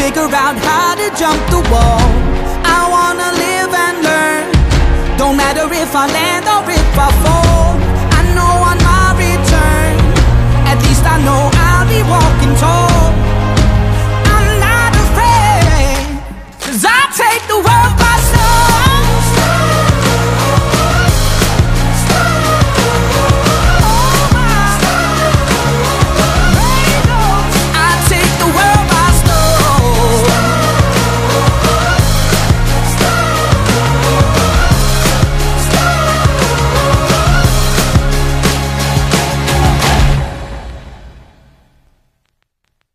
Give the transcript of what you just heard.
figure out how to jump the wall. I wanna live and learn. Don't matter if I land